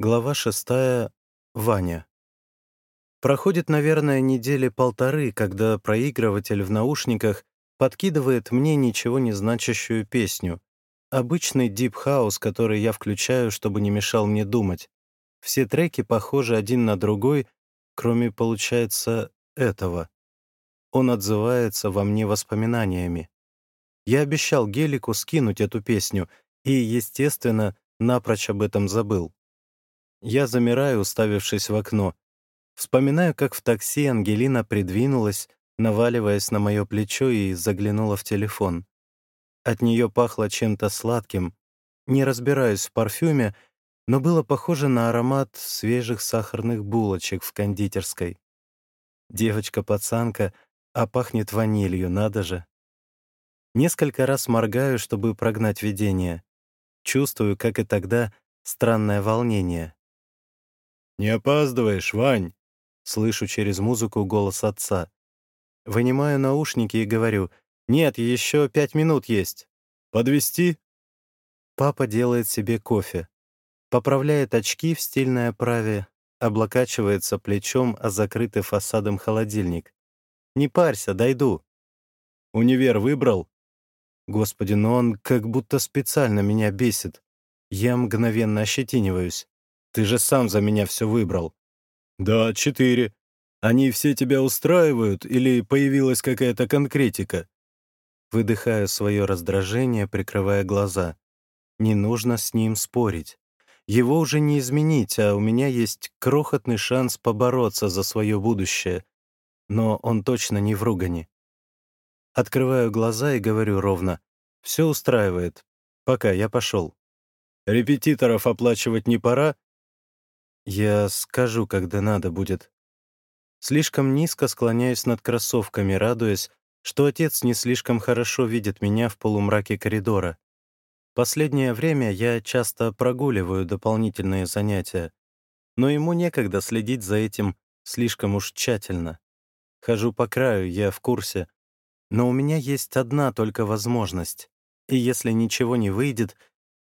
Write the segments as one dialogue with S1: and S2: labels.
S1: Глава шестая. Ваня. Проходит, наверное, недели полторы, когда проигрыватель в наушниках подкидывает мне ничего не значащую песню. Обычный дип-хаус, который я включаю, чтобы не мешал мне думать. Все треки похожи один на другой, кроме, получается, этого. Он отзывается во мне воспоминаниями. Я обещал Гелику скинуть эту песню и, естественно, напрочь об этом забыл. Я замираю, уставившись в окно. Вспоминаю, как в такси Ангелина придвинулась, наваливаясь на мое плечо и заглянула в телефон. От нее пахло чем-то сладким. Не разбираюсь в парфюме, но было похоже на аромат свежих сахарных булочек в кондитерской. Девочка-пацанка, а пахнет ванилью, надо же. Несколько раз моргаю, чтобы прогнать видение. Чувствую, как и тогда, странное волнение.
S2: «Не опаздываешь, Вань!»
S1: Слышу через музыку голос отца. Вынимаю наушники и говорю, «Нет, еще пять минут есть.
S2: Подвести?
S1: Папа делает себе кофе. Поправляет очки в стильной оправе, облокачивается плечом о закрытый фасадом холодильник. «Не парься, дойду».
S2: «Универ выбрал?»
S1: Господи, но он как будто специально меня бесит. Я мгновенно ощетиниваюсь. Ты же сам за меня все выбрал».
S2: «Да, четыре. Они все тебя устраивают или появилась какая-то конкретика?»
S1: Выдыхаю свое раздражение, прикрывая глаза. Не нужно с ним спорить. Его уже не изменить, а у меня есть крохотный шанс побороться за свое будущее. Но он точно не в ругане. Открываю глаза и говорю ровно. «Все устраивает. Пока, я пошел».
S2: «Репетиторов оплачивать не пора?»
S1: Я скажу, когда надо будет. Слишком низко склоняюсь над кроссовками, радуясь, что отец не слишком хорошо видит меня в полумраке коридора. Последнее время я часто прогуливаю дополнительные занятия, но ему некогда следить за этим слишком уж тщательно. Хожу по краю, я в курсе, но у меня есть одна только возможность, и если ничего не выйдет,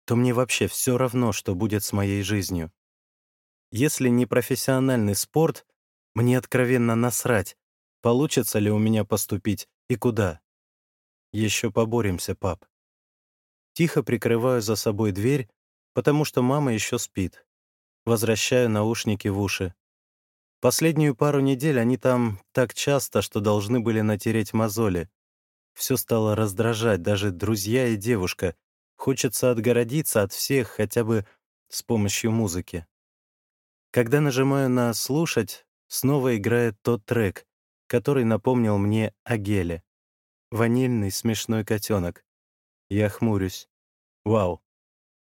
S1: то мне вообще все равно, что будет с моей жизнью. Если не профессиональный спорт, мне откровенно насрать, получится ли у меня поступить и куда. Еще поборемся, пап. Тихо прикрываю за собой дверь, потому что мама еще спит. Возвращаю наушники в уши. Последнюю пару недель они там так часто, что должны были натереть мозоли. Все стало раздражать, даже друзья и девушка. Хочется отгородиться от всех хотя бы с помощью музыки. Когда нажимаю на «слушать», снова играет тот трек, который напомнил мне о геле. Ванильный смешной котенок. Я хмурюсь. Вау.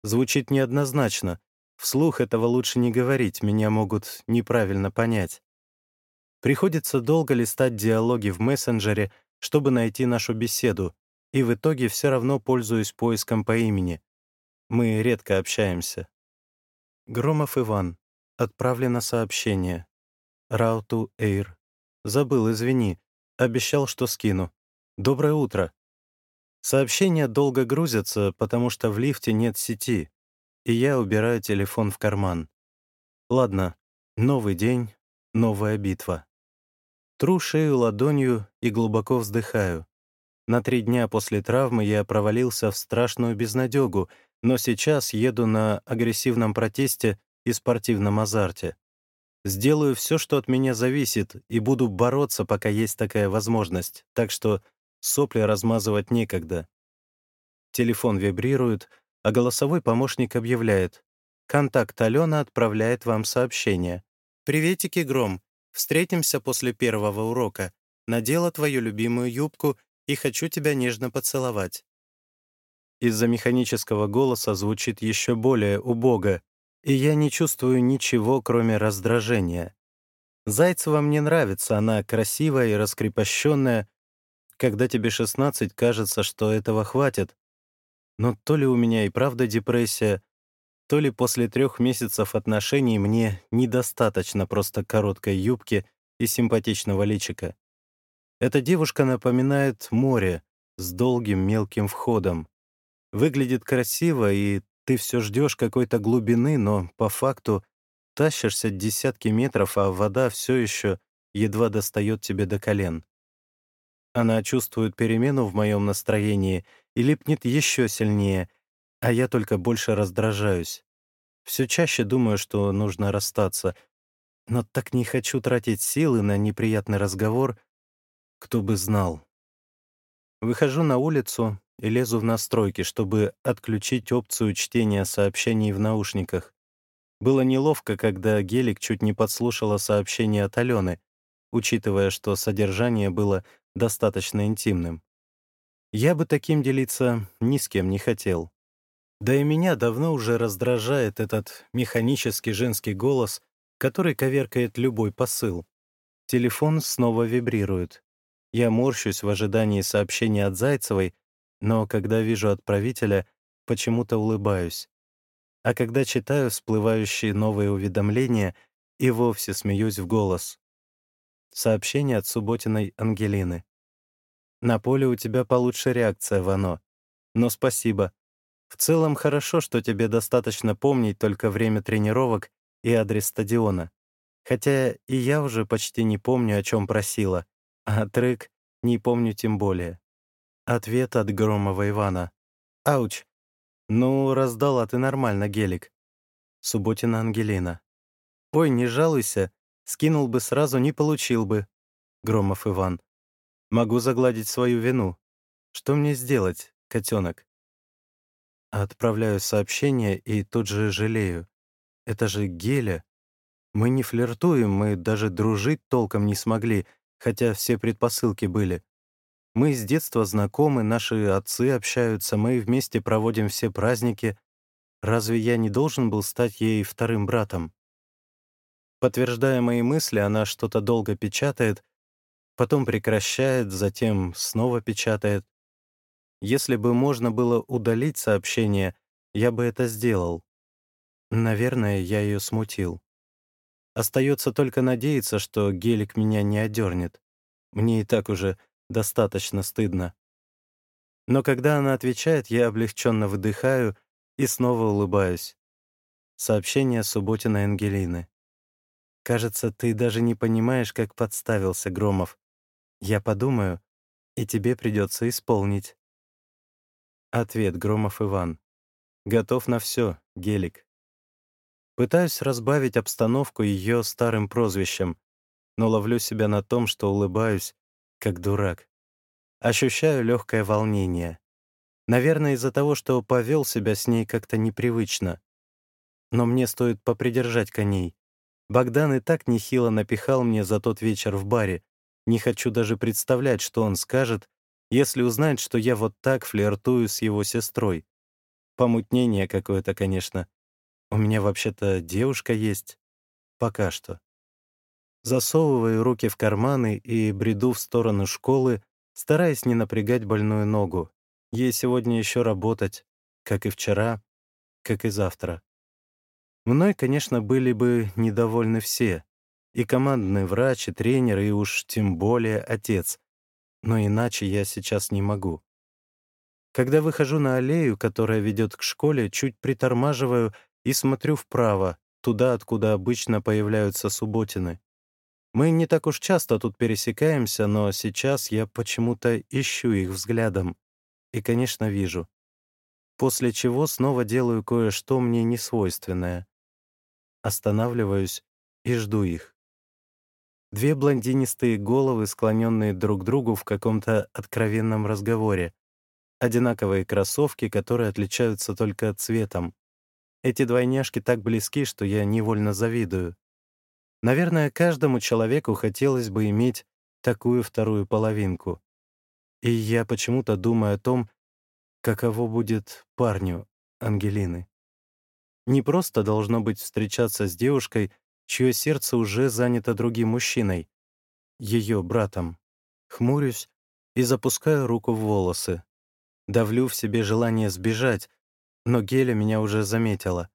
S1: Звучит неоднозначно. Вслух этого лучше не говорить, меня могут неправильно понять. Приходится долго листать диалоги в мессенджере, чтобы найти нашу беседу, и в итоге все равно пользуюсь поиском по имени. Мы редко общаемся. Громов Иван. Отправлено сообщение. Рауту Эйр. Забыл, извини. Обещал, что скину. Доброе утро. Сообщения долго грузятся, потому что в лифте нет сети, и я убираю телефон в карман. Ладно, новый день, новая битва. Тру шею ладонью и глубоко вздыхаю. На три дня после травмы я провалился в страшную безнадегу, но сейчас еду на агрессивном протесте и спортивном азарте. Сделаю все, что от меня зависит, и буду бороться, пока есть такая возможность, так что сопли размазывать некогда. Телефон вибрирует, а голосовой помощник объявляет. «Контакт Алена отправляет вам сообщение. «Приветики, Гром. Встретимся после первого урока. Надела твою любимую юбку и хочу тебя нежно поцеловать». Из-за механического голоса звучит еще более убого, и я не чувствую ничего, кроме раздражения. Зайцева мне нравится, она красивая и раскрепощенная. Когда тебе 16, кажется, что этого хватит. Но то ли у меня и правда депрессия, то ли после трех месяцев отношений мне недостаточно просто короткой юбки и симпатичного личика. Эта девушка напоминает море с долгим мелким входом. Выглядит красиво и Ты все ждешь какой-то глубины, но по факту тащишься десятки метров, а вода все еще едва достает тебе до колен. Она чувствует перемену в моем настроении и липнет еще сильнее, а я только больше раздражаюсь. Все чаще думаю, что нужно расстаться, но так не хочу тратить силы на неприятный разговор, кто бы знал. Выхожу на улицу и лезу в настройки, чтобы отключить опцию чтения сообщений в наушниках. Было неловко, когда Гелик чуть не подслушала сообщение от Алены, учитывая, что содержание было достаточно интимным. Я бы таким делиться ни с кем не хотел. Да и меня давно уже раздражает этот механический женский голос, который коверкает любой посыл. Телефон снова вибрирует. Я морщусь в ожидании сообщения от Зайцевой, но когда вижу отправителя, почему-то улыбаюсь. А когда читаю всплывающие новые уведомления, и вовсе смеюсь в голос. Сообщение от Субботиной Ангелины. «На поле у тебя получше реакция, Вано. Но спасибо. В целом хорошо, что тебе достаточно помнить только время тренировок и адрес стадиона. Хотя и я уже почти не помню, о чем просила, а трек не помню тем более. Ответ от Громова Ивана. «Ауч. Ну, раздала ты нормально гелик». Субботина Ангелина. «Ой, не жалуйся. Скинул бы сразу, не получил бы». Громов Иван. «Могу загладить свою вину. Что мне сделать, котенок?» Отправляю сообщение и тут же жалею. Это же Геля. Мы не флиртуем, мы даже дружить толком не смогли, хотя все предпосылки были. Мы с детства знакомы, наши отцы общаются, мы вместе проводим все праздники. Разве я не должен был стать ей вторым братом? Подтверждая мои мысли, она что-то долго печатает, потом прекращает, затем снова печатает. Если бы можно было удалить сообщение, я бы это сделал. Наверное, я ее смутил. Остается только надеяться, что гелик меня не одернет. Мне и так уже достаточно стыдно. Но когда она отвечает, я облегченно выдыхаю и снова улыбаюсь. Сообщение Субботиной Ангелины. «Кажется, ты даже не понимаешь, как подставился Громов. Я подумаю, и тебе придется исполнить». Ответ Громов Иван. «Готов на все, Гелик». Пытаюсь разбавить обстановку ее старым прозвищем, но ловлю себя на том, что улыбаюсь, как дурак. Ощущаю легкое волнение. Наверное, из-за того, что повел себя с ней как-то непривычно. Но мне стоит попридержать коней. Богдан и так нехило напихал мне за тот вечер в баре. Не хочу даже представлять, что он скажет, если узнает, что я вот так флиртую с его сестрой. Помутнение какое-то, конечно. У меня вообще-то девушка есть. Пока что. Засовываю руки в карманы и бреду в сторону школы, стараясь не напрягать больную ногу. Ей сегодня еще работать, как и вчера, как и завтра. Мной, конечно, были бы недовольны все. И командный врач, и тренер, и уж тем более отец. Но иначе я сейчас не могу. Когда выхожу на аллею, которая ведет к школе, чуть притормаживаю и смотрю вправо, туда, откуда обычно появляются субботины. Мы не так уж часто тут пересекаемся, но сейчас я почему-то ищу их взглядом. И, конечно, вижу. После чего снова делаю кое-что мне несвойственное. Останавливаюсь и жду их. Две блондинистые головы, склоненные друг к другу в каком-то откровенном разговоре. Одинаковые кроссовки, которые отличаются только цветом. Эти двойняшки так близки, что я невольно завидую. Наверное, каждому человеку хотелось бы иметь такую вторую половинку. И я почему-то думаю о том, каково будет парню Ангелины. Не просто должно быть встречаться с девушкой, чье сердце уже занято другим мужчиной, ее братом. Хмурюсь и запускаю руку в волосы. Давлю в себе желание сбежать, но Геля меня уже заметила.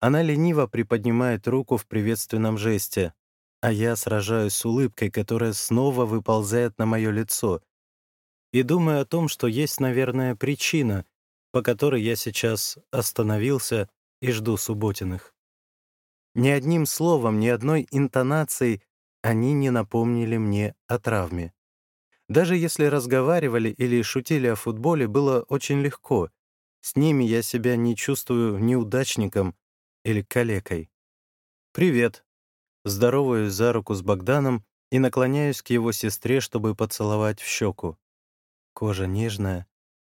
S1: Она лениво приподнимает руку в приветственном жесте, а я сражаюсь с улыбкой, которая снова выползает на мое лицо. И думаю о том, что есть, наверное, причина, по которой я сейчас остановился и жду Субботиных. Ни одним словом, ни одной интонацией они не напомнили мне о травме. Даже если разговаривали или шутили о футболе, было очень легко. С ними я себя не чувствую неудачником или калекой. «Привет». Здороваюсь за руку с Богданом и наклоняюсь к его сестре, чтобы поцеловать в щеку. Кожа нежная,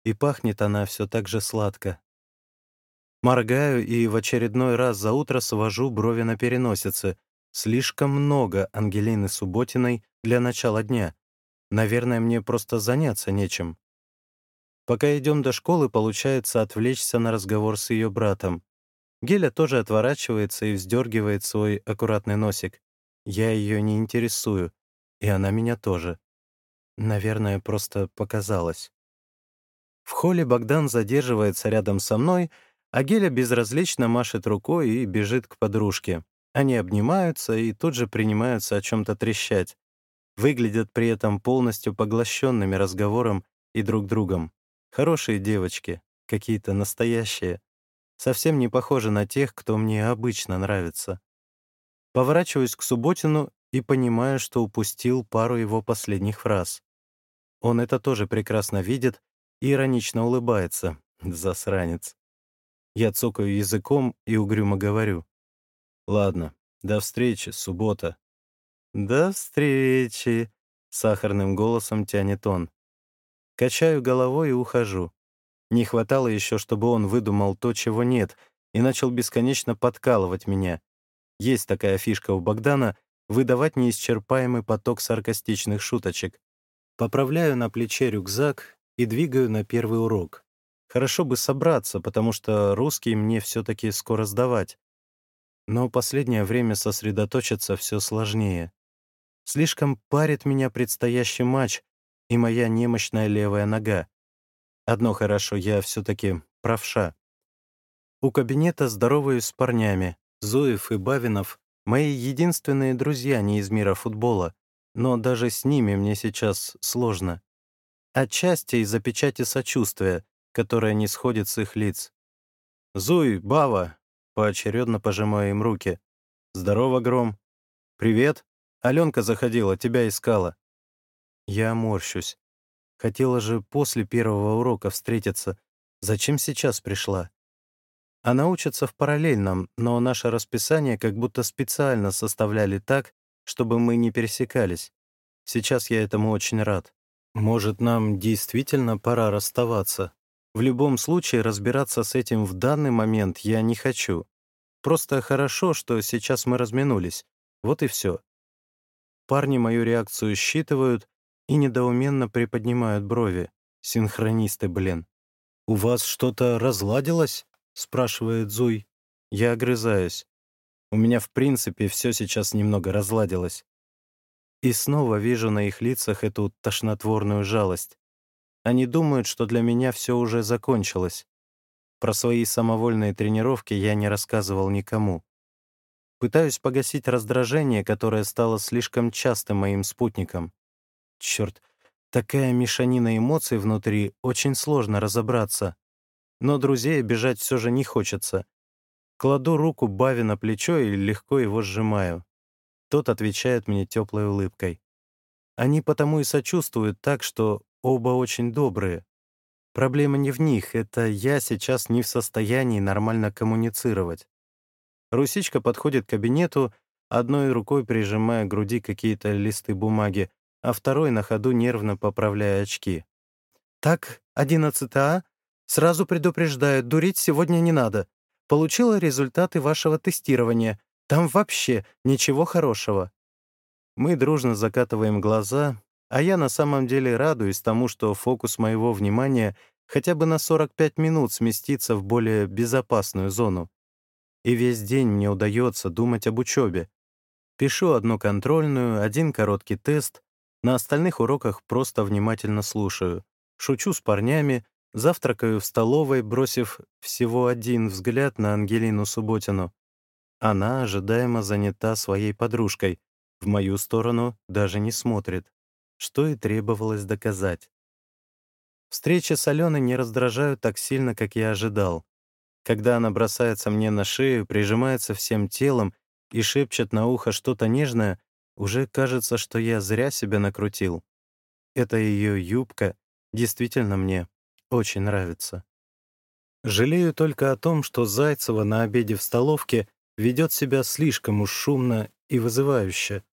S1: и пахнет она все так же сладко. Моргаю и в очередной раз за утро свожу брови на переносице. Слишком много Ангелины Субботиной для начала дня. Наверное, мне просто заняться нечем. Пока идем до школы, получается отвлечься на разговор с ее братом. Геля тоже отворачивается и вздергивает свой аккуратный носик. Я ее не интересую, и она меня тоже. Наверное, просто показалось. В холле Богдан задерживается рядом со мной, а Геля безразлично машет рукой и бежит к подружке. Они обнимаются и тут же принимаются о чем-то трещать. Выглядят при этом полностью поглощенными разговором и друг другом. Хорошие девочки, какие-то настоящие. Совсем не похожи на тех, кто мне обычно нравится. Поворачиваюсь к Субботину и понимаю, что упустил пару его последних фраз. Он это тоже прекрасно видит и иронично улыбается. Засранец. Я цокаю языком и угрюмо говорю. «Ладно, до встречи, суббота». «До встречи», — сахарным голосом тянет он. Качаю головой и ухожу. Не хватало еще, чтобы он выдумал то, чего нет, и начал бесконечно подкалывать меня. Есть такая фишка у Богдана — выдавать неисчерпаемый поток саркастичных шуточек. Поправляю на плече рюкзак и двигаю на первый урок. Хорошо бы собраться, потому что русский мне все-таки скоро сдавать. Но последнее время сосредоточиться все сложнее. Слишком парит меня предстоящий матч и моя немощная левая нога. Одно хорошо, я все-таки правша. У кабинета здороваюсь с парнями, Зуев и Бавинов — мои единственные друзья не из мира футбола, но даже с ними мне сейчас сложно. Отчасти из-за печати сочувствия, которая не сходит с их лиц. «Зуй, Бава!» — поочередно пожимаю им руки. «Здорово, Гром!» «Привет!» Аленка заходила, тебя искала. Я морщусь. Хотела же после первого урока встретиться. Зачем сейчас пришла? Она учится в параллельном, но наше расписание как будто специально составляли так, чтобы мы не пересекались. Сейчас я этому очень рад. Может, нам действительно пора расставаться? В любом случае, разбираться с этим в данный момент я не хочу. Просто хорошо, что сейчас мы разминулись. Вот и все. Парни мою реакцию считывают и недоуменно приподнимают брови. Синхронисты, блин. «У вас что-то разладилось?» — спрашивает Зуй. Я огрызаюсь. У меня, в принципе, все сейчас немного разладилось. И снова вижу на их лицах эту тошнотворную жалость. Они думают, что для меня все уже закончилось. Про свои самовольные тренировки я не рассказывал никому. Пытаюсь погасить раздражение, которое стало слишком частым моим спутником. Черт, такая мешанина эмоций внутри, очень сложно разобраться но друзей обижать все же не хочется. Кладу руку Бави на плечо и легко его сжимаю. Тот отвечает мне теплой улыбкой. Они потому и сочувствуют так, что оба очень добрые. Проблема не в них, это я сейчас не в состоянии нормально коммуницировать. Русичка подходит к кабинету, одной рукой прижимая к груди какие-то листы бумаги, а второй на ходу нервно поправляя очки. «Так, 11 А, Сразу предупреждаю, дурить сегодня не надо. Получила результаты вашего тестирования. Там вообще ничего хорошего». Мы дружно закатываем глаза, а я на самом деле радуюсь тому, что фокус моего внимания хотя бы на 45 минут сместится в более безопасную зону. И весь день мне удается думать об учебе. Пишу одну контрольную, один короткий тест, на остальных уроках просто внимательно слушаю. Шучу с парнями, Завтракаю в столовой, бросив всего один взгляд на Ангелину Субботину. Она ожидаемо занята своей подружкой, в мою сторону даже не смотрит, что и требовалось доказать. Встречи с Аленой не раздражают так сильно, как я ожидал. Когда она бросается мне на шею, прижимается всем телом и шепчет на ухо что-то нежное, уже кажется, что я зря себя накрутил. Эта ее юбка действительно мне очень нравится. Жалею только о том, что Зайцева на обеде в столовке ведет себя слишком уж шумно и вызывающе.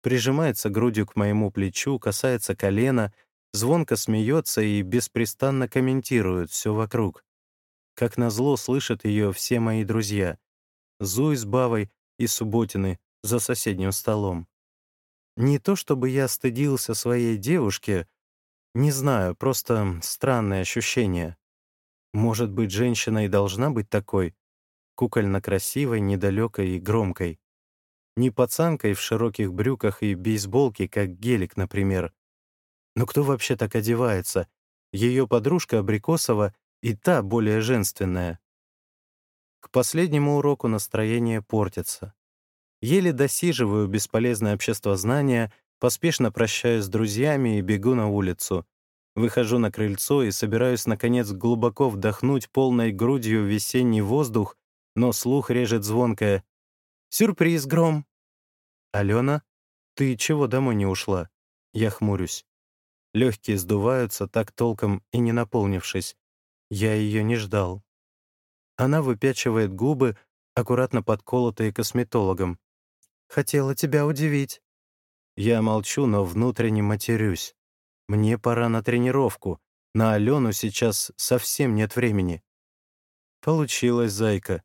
S1: Прижимается грудью к моему плечу, касается колена, звонко смеется и беспрестанно комментирует все вокруг. Как назло слышат ее все мои друзья. Зуй с Бавой и Субботины за соседним столом. Не то чтобы я стыдился своей девушке, не знаю, просто странное ощущение. Может быть, женщина и должна быть такой, кукольно красивой, недалекой и громкой. Не пацанкой в широких брюках и бейсболке, как Гелик, например. Но кто вообще так одевается? Ее подружка Абрикосова и та более женственная. К последнему уроку настроение портится. Еле досиживаю бесполезное общество знания, поспешно прощаюсь с друзьями и бегу на улицу. Выхожу на крыльцо и собираюсь, наконец, глубоко вдохнуть полной грудью весенний воздух, но слух режет звонкое «Сюрприз, Гром!» «Алена, ты чего домой не ушла?» Я хмурюсь. Легкие сдуваются, так толком и не наполнившись. Я ее не ждал. Она выпячивает губы, аккуратно подколотые косметологом. «Хотела тебя удивить». Я молчу, но внутренне матерюсь. Мне пора на тренировку. На Алену сейчас совсем нет времени. Получилось, зайка.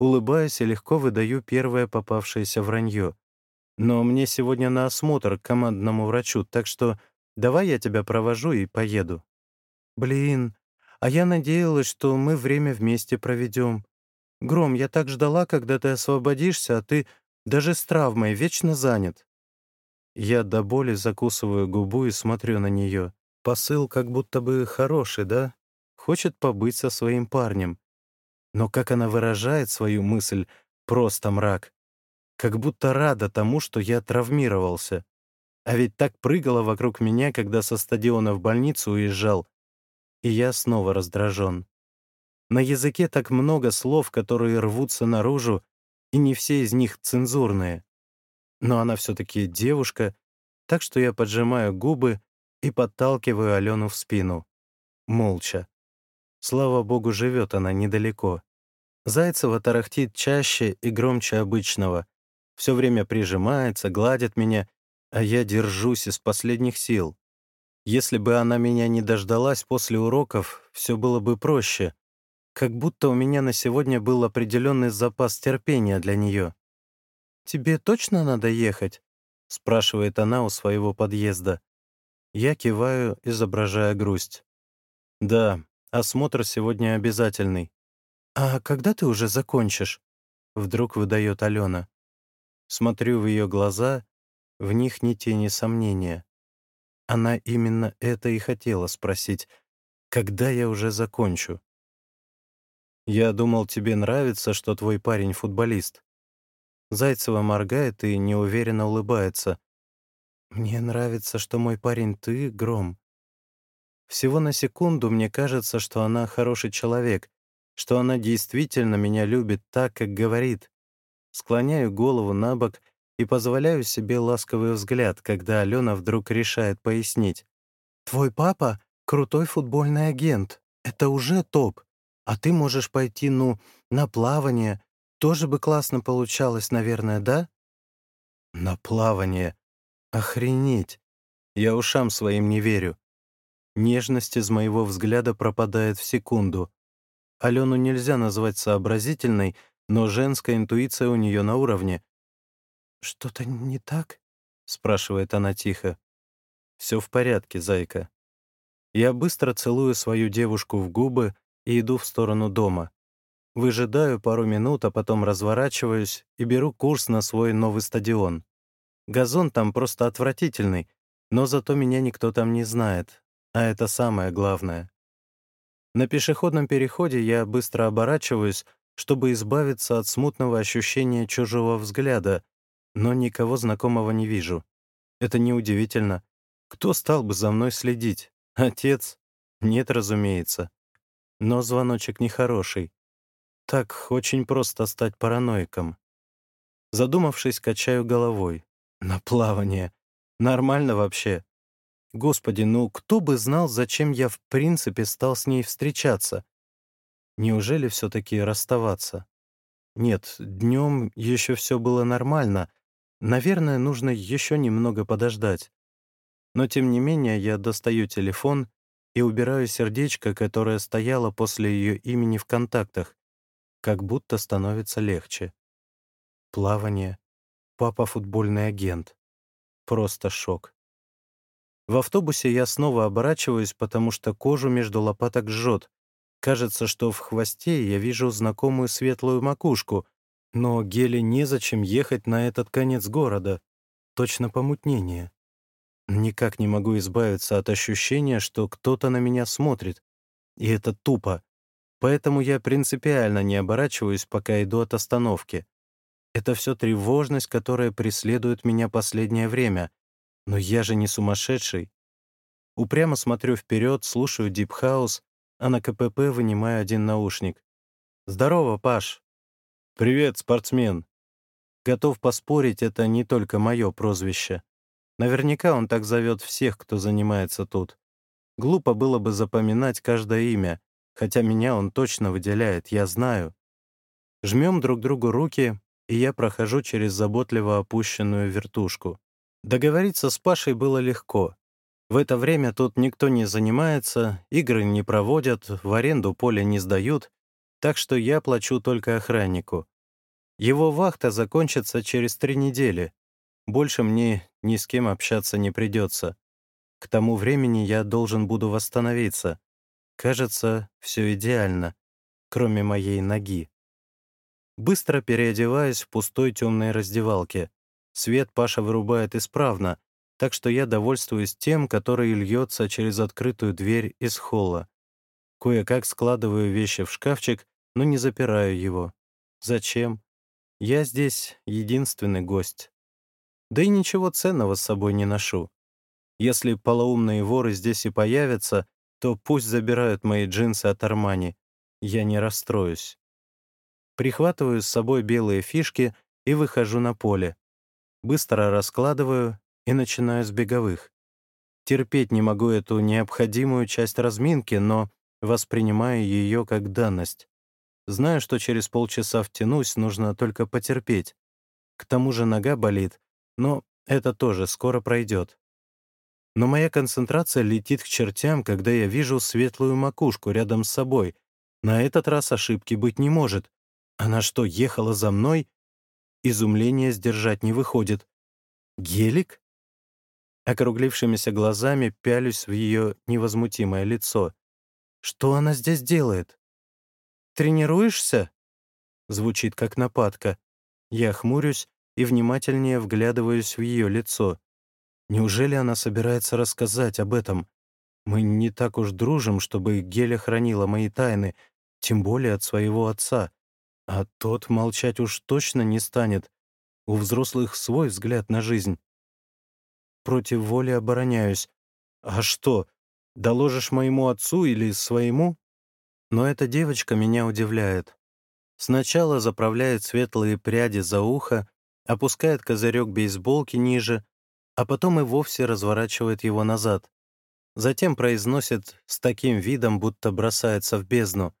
S1: Улыбаюсь и легко выдаю первое попавшееся вранье. Но мне сегодня на осмотр к командному врачу, так что давай я тебя провожу и поеду. Блин, а я надеялась, что мы время вместе проведем. Гром, я так ждала, когда ты освободишься, а ты даже с травмой вечно занят. Я до боли закусываю губу и смотрю на нее. Посыл как будто бы хороший, да? Хочет побыть со своим парнем. Но как она выражает свою мысль, просто мрак. Как будто рада тому, что я травмировался. А ведь так прыгала вокруг меня, когда со стадиона в больницу уезжал. И я снова раздражен. На языке так много слов, которые рвутся наружу, и не все из них цензурные. Но она все-таки девушка, так что я поджимаю губы и подталкиваю Алену в спину. Молча. Слава богу, живет она недалеко. Зайцева тарахтит чаще и громче обычного. Все время прижимается, гладит меня, а я держусь из последних сил. Если бы она меня не дождалась после уроков, все было бы проще. Как будто у меня на сегодня был определенный запас терпения для нее. «Тебе точно надо ехать?» — спрашивает она у своего подъезда. Я киваю, изображая грусть. «Да, осмотр сегодня обязательный». «А когда ты уже закончишь?» — вдруг выдает Алена. Смотрю в ее глаза, в них ни тени сомнения. Она именно это и хотела спросить, когда я уже закончу. «Я думал, тебе нравится, что твой парень футболист», Зайцева моргает и неуверенно улыбается. «Мне нравится, что мой парень ты, Гром». Всего на секунду мне кажется, что она хороший человек, что она действительно меня любит так, как говорит. Склоняю голову на бок и позволяю себе ласковый взгляд, когда Алена вдруг решает пояснить. «Твой папа — крутой футбольный агент. Это уже топ. А ты можешь пойти, ну, на плавание, тоже бы классно получалось, наверное, да? На плавание. Охренеть. Я ушам своим не верю. Нежность из моего взгляда пропадает в секунду. Алену нельзя назвать сообразительной, но женская интуиция у нее на уровне. «Что-то не так?» — спрашивает она тихо. «Все в порядке, зайка». Я быстро целую свою девушку в губы и иду в сторону дома. Выжидаю пару минут, а потом разворачиваюсь и беру курс на свой новый стадион. Газон там просто отвратительный, но зато меня никто там не знает, а это самое главное. На пешеходном переходе я быстро оборачиваюсь, чтобы избавиться от смутного ощущения чужого взгляда, но никого знакомого не вижу. Это неудивительно. Кто стал бы за мной следить? Отец? Нет, разумеется. Но звоночек нехороший. Так очень просто стать параноиком. Задумавшись, качаю головой. На плавание. Нормально вообще. Господи, ну кто бы знал, зачем я в принципе стал с ней встречаться? Неужели все-таки расставаться? Нет, днем еще все было нормально. Наверное, нужно еще немного подождать. Но тем не менее я достаю телефон и убираю сердечко, которое стояло после ее имени в контактах, как будто становится легче. Плавание. Папа футбольный агент. Просто шок. В автобусе я снова оборачиваюсь, потому что кожу между лопаток жжет. Кажется, что в хвосте я вижу знакомую светлую макушку, но Геле незачем ехать на этот конец города. Точно помутнение. Никак не могу избавиться от ощущения, что кто-то на меня смотрит. И это тупо. Поэтому я принципиально не оборачиваюсь, пока иду от остановки. Это все тревожность, которая преследует меня последнее время. Но я же не сумасшедший. Упрямо смотрю вперед, слушаю дипхаус, а на КПП вынимаю один наушник. «Здорово, Паш!» «Привет, спортсмен!» Готов поспорить, это не только мое прозвище. Наверняка он так зовет всех, кто занимается тут. Глупо было бы запоминать каждое имя, хотя меня он точно выделяет, я знаю. Жмем друг другу руки, и я прохожу через заботливо опущенную вертушку. Договориться с Пашей было легко. В это время тут никто не занимается, игры не проводят, в аренду поле не сдают, так что я плачу только охраннику. Его вахта закончится через три недели. Больше мне ни с кем общаться не придется. К тому времени я должен буду восстановиться. Кажется, все идеально, кроме моей ноги. Быстро переодеваюсь в пустой темной раздевалке. Свет Паша вырубает исправно, так что я довольствуюсь тем, который льется через открытую дверь из холла. Кое-как складываю вещи в шкафчик, но не запираю его. Зачем? Я здесь единственный гость. Да и ничего ценного с собой не ношу. Если полоумные воры здесь и появятся, то пусть забирают мои джинсы от Армани. Я не расстроюсь. Прихватываю с собой белые фишки и выхожу на поле. Быстро раскладываю и начинаю с беговых. Терпеть не могу эту необходимую часть разминки, но воспринимаю ее как данность. Знаю, что через полчаса втянусь, нужно только потерпеть. К тому же нога болит, но это тоже скоро пройдет. Но моя концентрация летит к чертям, когда я вижу светлую макушку рядом с собой. На этот раз ошибки быть не может. Она что, ехала за мной? Изумление сдержать не выходит. Гелик? Округлившимися глазами пялюсь в ее невозмутимое лицо. Что она здесь делает? «Тренируешься?» Звучит как нападка. Я хмурюсь и внимательнее вглядываюсь в ее лицо. Неужели она собирается рассказать об этом? Мы не так уж дружим, чтобы Геля хранила мои тайны, тем более от своего отца. А тот молчать уж точно не станет. У взрослых свой взгляд на жизнь. Против воли обороняюсь. А что, доложишь моему отцу или своему? Но эта девочка меня удивляет. Сначала заправляет светлые пряди за ухо, опускает козырек бейсболки ниже, а потом и вовсе разворачивает его назад. Затем произносит с таким видом, будто бросается в бездну.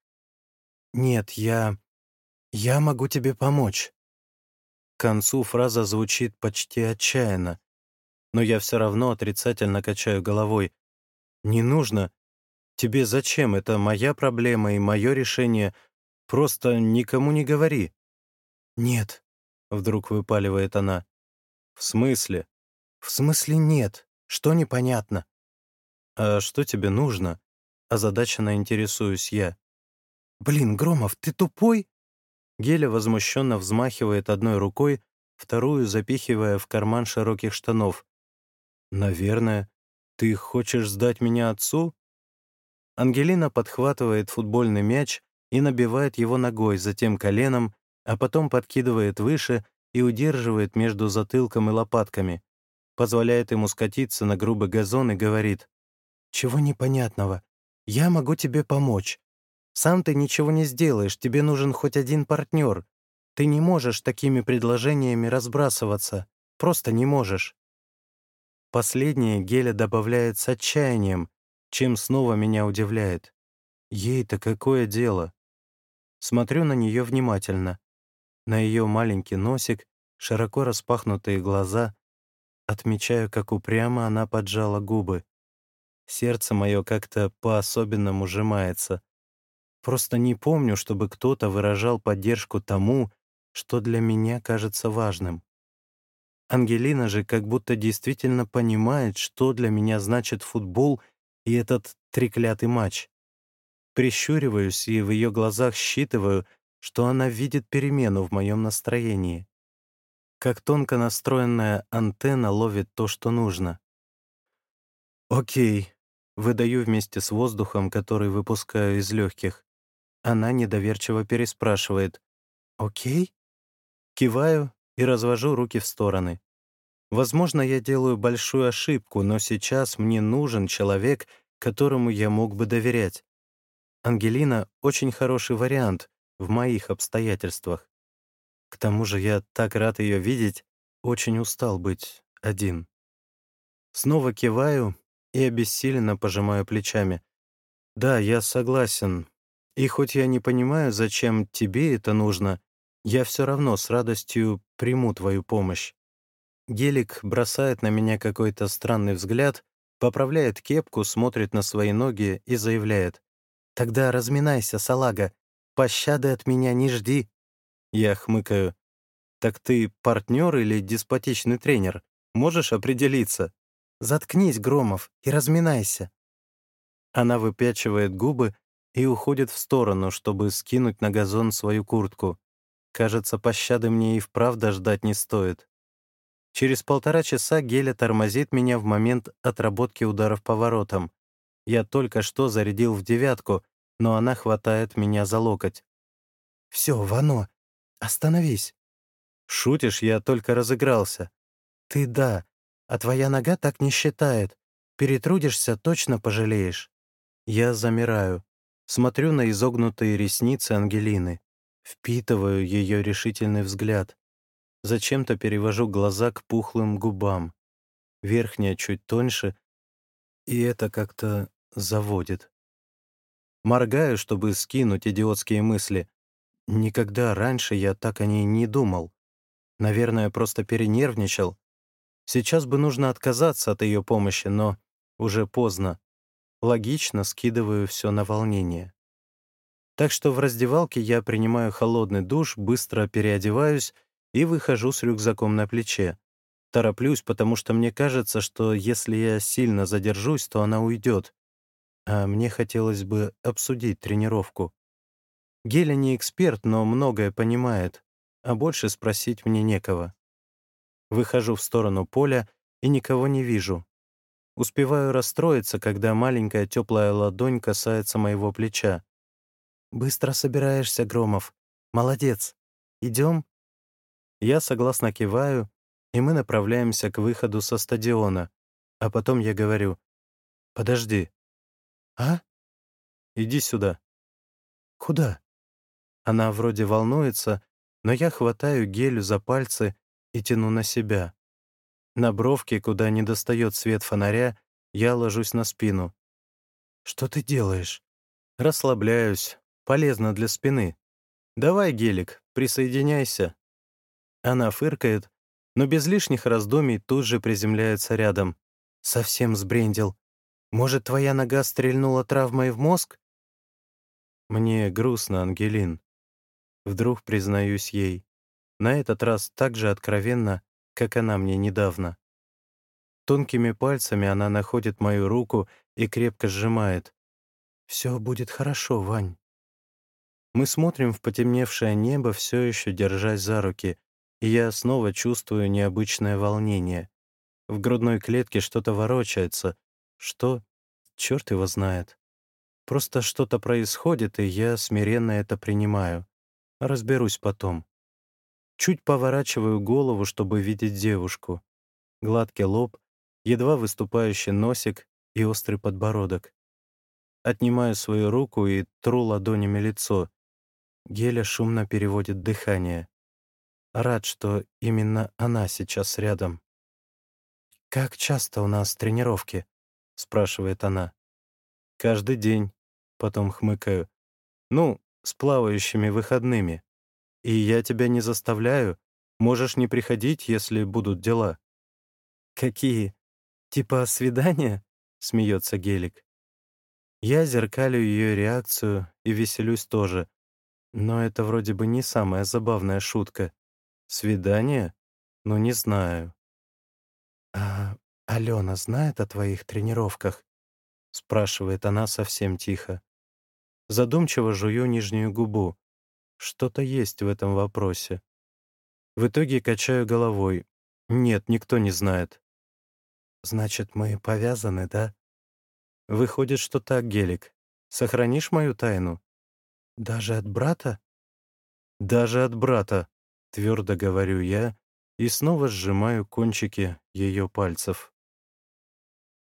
S1: «Нет, я... «Я могу тебе помочь». К концу фраза звучит почти отчаянно, но я все равно отрицательно качаю головой. «Не нужно. Тебе зачем? Это моя проблема и мое решение. Просто никому не говори». «Нет», — вдруг выпаливает она. «В смысле?» «В смысле нет. Что непонятно?» «А что тебе нужно?» Озадаченно интересуюсь я. «Блин, Громов, ты тупой?» Геля возмущенно взмахивает одной рукой, вторую запихивая в карман широких штанов. «Наверное. Ты хочешь сдать меня отцу?» Ангелина подхватывает футбольный мяч и набивает его ногой, затем коленом, а потом подкидывает выше и удерживает между затылком и лопатками. Позволяет ему скатиться на грубый газон и говорит. «Чего непонятного? «Я могу тебе помочь. Сам ты ничего не сделаешь, тебе нужен хоть один партнер. Ты не можешь такими предложениями разбрасываться. Просто не можешь». Последнее Геля добавляет с отчаянием, чем снова меня удивляет. Ей-то какое дело? Смотрю на нее внимательно. На ее маленький носик, широко распахнутые глаза. Отмечаю, как упрямо она поджала губы. Сердце мое как-то по-особенному сжимается. Просто не помню, чтобы кто-то выражал поддержку тому, что для меня кажется важным. Ангелина же как будто действительно понимает, что для меня значит футбол и этот треклятый матч. Прищуриваюсь и в ее глазах считываю, что она видит перемену в моем настроении. Как тонко настроенная антенна ловит то, что нужно. «Окей», — выдаю вместе с воздухом, который выпускаю из легких. Она недоверчиво переспрашивает. «Окей?» Киваю и развожу руки в стороны. Возможно, я делаю большую ошибку, но сейчас мне нужен человек, которому я мог бы доверять. Ангелина — очень хороший вариант в моих обстоятельствах. К тому же я так рад ее видеть, очень устал быть один. Снова киваю и обессиленно пожимаю плечами. Да, я согласен. И хоть я не понимаю, зачем тебе это нужно, я все равно с радостью приму твою помощь. Гелик бросает на меня какой-то странный взгляд, поправляет кепку, смотрит на свои ноги и заявляет. «Тогда разминайся, салага. Пощады от меня не жди». Я хмыкаю. «Так ты партнер или деспотичный тренер? Можешь определиться?» «Заткнись, Громов, и разминайся». Она выпячивает губы и уходит в сторону, чтобы скинуть на газон свою куртку. Кажется, пощады мне и вправду ждать не стоит. Через полтора часа Геля тормозит меня в момент отработки ударов по воротам. Я только что зарядил в девятку, но она хватает меня за локоть. «Все, Вано, остановись!» «Шутишь, я только разыгрался». «Ты да, а твоя нога так не считает. Перетрудишься, точно пожалеешь». Я замираю, смотрю на изогнутые ресницы Ангелины, впитываю ее решительный взгляд. Зачем-то перевожу глаза к пухлым губам. Верхняя чуть тоньше, и это как-то заводит. Моргаю, чтобы скинуть идиотские мысли. Никогда раньше я так о ней не думал. Наверное, просто перенервничал. Сейчас бы нужно отказаться от ее помощи, но уже поздно. Логично скидываю все на волнение. Так что в раздевалке я принимаю холодный душ, быстро переодеваюсь и выхожу с рюкзаком на плече. Тороплюсь, потому что мне кажется, что если я сильно задержусь, то она уйдет. А мне хотелось бы обсудить тренировку. Геля не эксперт, но многое понимает, а больше спросить мне некого. Выхожу в сторону поля и никого не вижу. Успеваю расстроиться, когда маленькая теплая ладонь касается моего плеча. «Быстро собираешься, Громов. Молодец. Идем?» Я согласно киваю, и мы направляемся к выходу со стадиона. А потом я говорю, «Подожди». «А?» «Иди сюда». «Куда?» Она вроде волнуется, но я хватаю гелю за пальцы и тяну на себя. На бровке, куда не достает свет фонаря, я ложусь на спину. «Что ты делаешь?» «Расслабляюсь. Полезно для спины. Давай, гелик, присоединяйся». Она фыркает, но без лишних раздумий тут же приземляется рядом. Совсем сбрендил. Может, твоя нога стрельнула травмой в мозг? Мне грустно, Ангелин. Вдруг признаюсь ей. На этот раз так же откровенно, как она мне недавно. Тонкими пальцами она находит мою руку и крепко сжимает. «Все будет хорошо, Вань». Мы смотрим в потемневшее небо, все еще держась за руки, и я снова чувствую необычное волнение. В грудной клетке что-то ворочается. Что? Черт его знает. Просто что-то происходит, и я смиренно это принимаю. Разберусь потом. Чуть поворачиваю голову, чтобы видеть девушку. Гладкий лоб, едва выступающий носик и острый подбородок. Отнимаю свою руку и тру ладонями лицо. Геля шумно переводит дыхание. Рад, что именно она сейчас рядом. «Как часто у нас тренировки?» — спрашивает она. «Каждый день», — потом хмыкаю. «Ну, с плавающими выходными. И я тебя не заставляю. Можешь не приходить, если будут дела». «Какие? Типа свидания?» — смеется Гелик. Я зеркалю ее реакцию и веселюсь тоже. Но это вроде бы не самая забавная шутка. Свидание? Ну, не знаю. «А Алена знает о твоих тренировках?» — спрашивает она совсем тихо. Задумчиво жую нижнюю губу. Что-то есть в этом вопросе. В итоге качаю головой. Нет, никто не знает. «Значит, мы повязаны, да?» «Выходит, что так, Гелик. Сохранишь мою тайну?» «Даже от брата?» «Даже от брата», — твердо говорю я и снова сжимаю кончики ее пальцев.